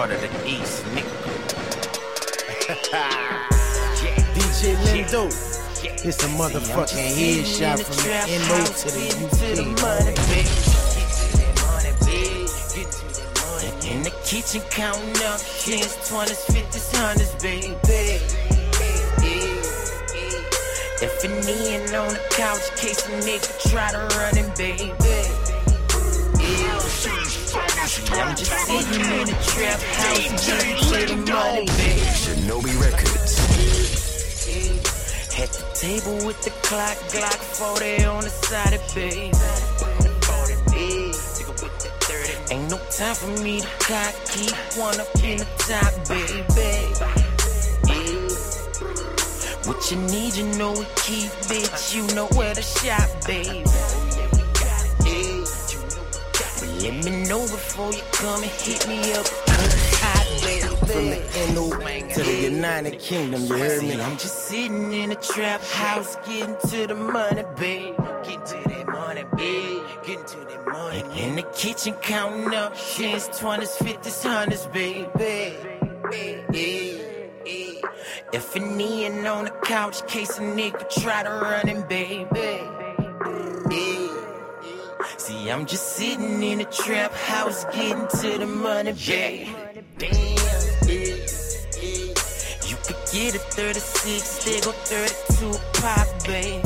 heart of the East, nigga. DJ Lindo. It's a motherfucking headshot from the NO to the UK. In the kitchen counting up tens, twenties, fifties, hundreds, baby. If an in on the couch, case a nigga try to run it, baby. I'm just sitting in a trap house, getting money, baby. Shinobi Recordz. At the table with the clock, Glock 40 on the side of baby. Ain't no time for me to cock, keep one up in the top, baby. What you need, you know we keep, bitch. You know where to shop, baby. Let me know before you come and hit me up. From the NO to the United Kingdom, you heard me? I'm just sitting in a trap house, getting to the money, babe. Getting to that money, babe. Getting to that money. In the kitchen, counting up tens, twenties, fifties, hundreds, baby. If an in on the couch, case a nigga try to run it, baby. I'm just sitting in a trap house, getting to the money, babe. You could get a 36, they go 32 pop, babe.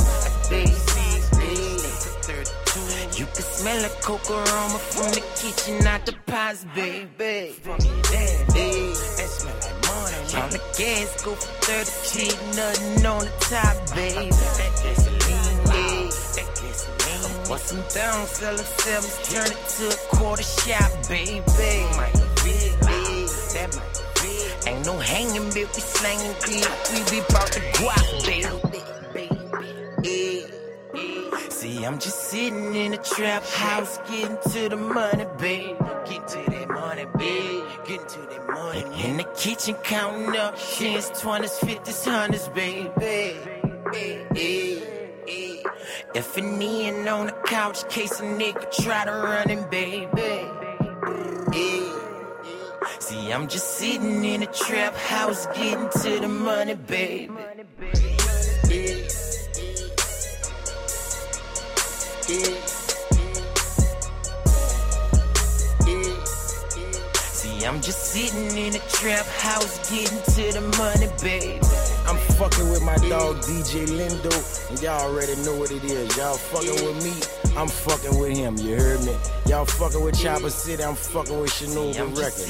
You can smell the coke aroma from the kitchen out the pots, baby. That smell like money. On the gas, go for 36, nothing on the top, baby. That gasoline, That gasoline. Bust them down, sell sevens, turn it to a quarter shop, baby. That might be. Ain't no hanging, bitch, we slanging clip. We be bout the guap, baby. See, I'm just sitting in a trap house, getting to the money, babe. Getting to that money, babe. Getting to that money. In the kitchen, counting up tens, twenties, fifties, hundreds, baby. If an in on the couch, case a nigga try to run it, baby. See, I'm just sitting in a trap house, getting to the money, baby. See, I'm just sitting in a trap house, getting to the money, baby. Fucking with my dog DJ Lindo, and y'all already know what it is. Y'all fucking with me, I'm fucking with him. You heard me? Y'all fucking with Chopper City, I'm fucking with Shinobi Recordz.